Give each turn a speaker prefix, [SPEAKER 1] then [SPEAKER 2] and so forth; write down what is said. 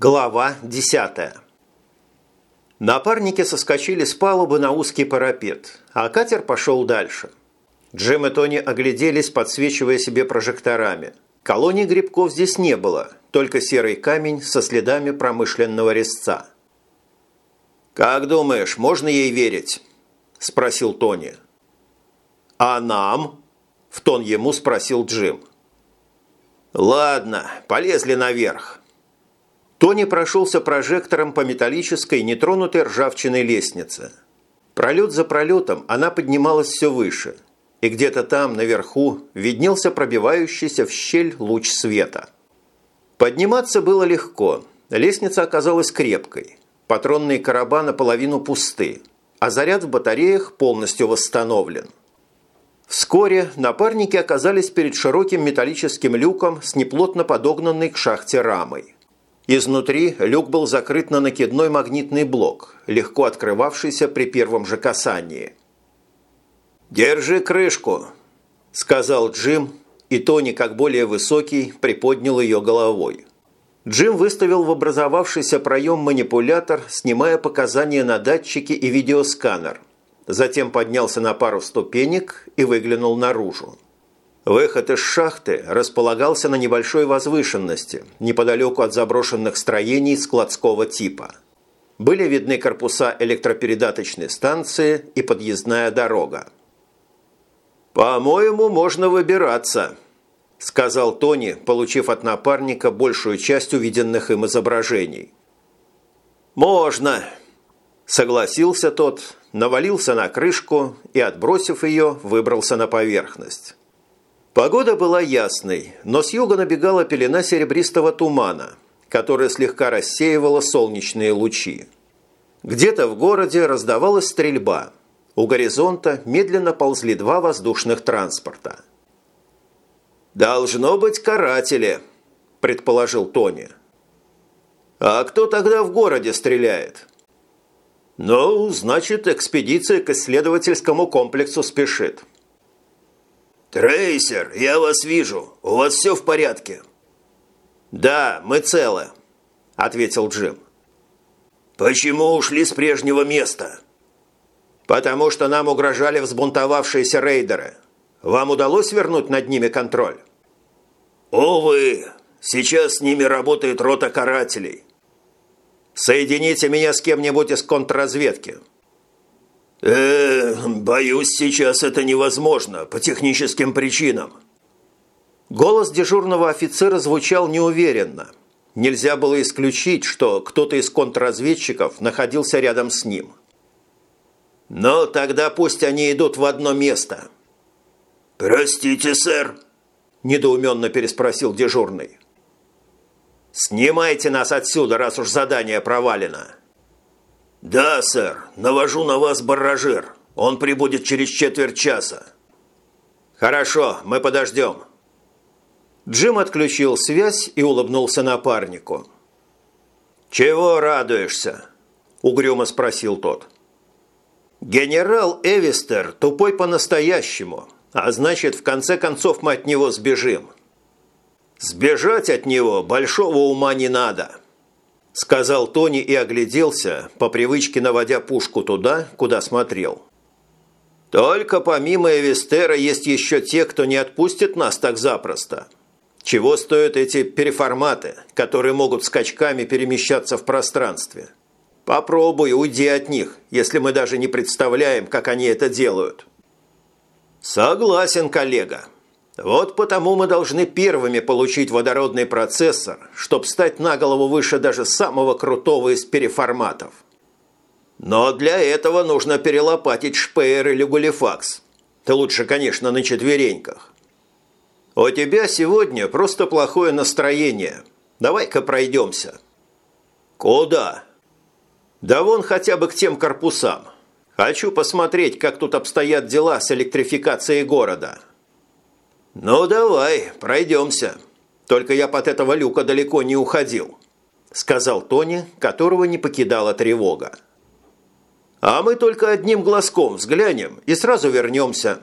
[SPEAKER 1] Глава 10 Напарники соскочили с палубы на узкий парапет, а катер пошел дальше. Джим и Тони огляделись, подсвечивая себе прожекторами. Колоний грибков здесь не было, только серый камень со следами промышленного резца. «Как думаешь, можно ей верить?» – спросил Тони. «А нам?» – в тон ему спросил Джим. «Ладно, полезли наверх. Тони прошелся прожектором по металлической, нетронутой ржавчиной лестнице. Пролет за пролетом она поднималась все выше, и где-то там, наверху, виднелся пробивающийся в щель луч света. Подниматься было легко, лестница оказалась крепкой, патронные короба наполовину пусты, а заряд в батареях полностью восстановлен. Вскоре напарники оказались перед широким металлическим люком с неплотно подогнанной к шахте рамой. Изнутри люк был закрыт на накидной магнитный блок, легко открывавшийся при первом же касании. «Держи крышку», – сказал Джим, и Тони, как более высокий, приподнял ее головой. Джим выставил в образовавшийся проем манипулятор, снимая показания на датчики и видеосканер. Затем поднялся на пару ступенек и выглянул наружу. Выход из шахты располагался на небольшой возвышенности, неподалеку от заброшенных строений складского типа. Были видны корпуса электропередаточной станции и подъездная дорога. «По-моему, можно выбираться», – сказал Тони, получив от напарника большую часть увиденных им изображений. «Можно», – согласился тот, навалился на крышку и, отбросив ее, выбрался на поверхность. Погода была ясной, но с юга набегала пелена серебристого тумана, которая слегка рассеивала солнечные лучи. Где-то в городе раздавалась стрельба. У горизонта медленно ползли два воздушных транспорта. «Должно быть каратели», – предположил Тони. «А кто тогда в городе стреляет?» «Ну, значит, экспедиция к исследовательскому комплексу спешит».
[SPEAKER 2] «Трейсер, я вас вижу. У вас все в порядке?»
[SPEAKER 1] «Да, мы целы», – ответил Джим.
[SPEAKER 2] «Почему ушли с прежнего места?»
[SPEAKER 1] «Потому что нам угрожали взбунтовавшиеся рейдеры. Вам удалось вернуть над ними контроль?»
[SPEAKER 2] «Увы, сейчас с ними работает рота карателей».
[SPEAKER 1] «Соедините меня с кем-нибудь из контрразведки».
[SPEAKER 2] «Э, боюсь, сейчас это невозможно, по техническим причинам».
[SPEAKER 1] Голос дежурного офицера звучал неуверенно. Нельзя было исключить, что кто-то из контрразведчиков находился рядом с ним. «Но тогда пусть они идут в одно место».
[SPEAKER 2] «Простите, сэр», – недоуменно переспросил дежурный.
[SPEAKER 1] «Снимайте нас отсюда, раз уж задание провалено».
[SPEAKER 2] «Да, сэр. Навожу на вас барражир. Он прибудет через четверть часа».
[SPEAKER 1] «Хорошо, мы подождем». Джим отключил связь и улыбнулся напарнику. «Чего радуешься?» – угрюмо спросил тот. «Генерал Эвистер тупой по-настоящему, а значит, в конце концов мы от него сбежим». «Сбежать от него большого ума не надо» сказал Тони и огляделся, по привычке наводя пушку туда, куда смотрел. «Только помимо Эвестера есть еще те, кто не отпустит нас так запросто. Чего стоят эти переформаты, которые могут скачками перемещаться в пространстве? Попробуй, уйди от них, если мы даже не представляем, как они это делают». «Согласен, коллега», вот потому мы должны первыми получить водородный процессор, чтобы стать на голову выше даже самого крутого из переформатов. Но для этого нужно перелопатить Шпеер или Гулифакс. Ты лучше, конечно, на четвереньках. У тебя сегодня просто плохое настроение. Давай-ка пройдемся. Куда? Да вон хотя бы к тем корпусам. Хочу посмотреть, как тут обстоят дела с электрификацией города. «Ну, давай, пройдемся. Только я под этого люка далеко не уходил», – сказал Тони, которого не покидала тревога. «А мы только одним глазком взглянем и сразу вернемся.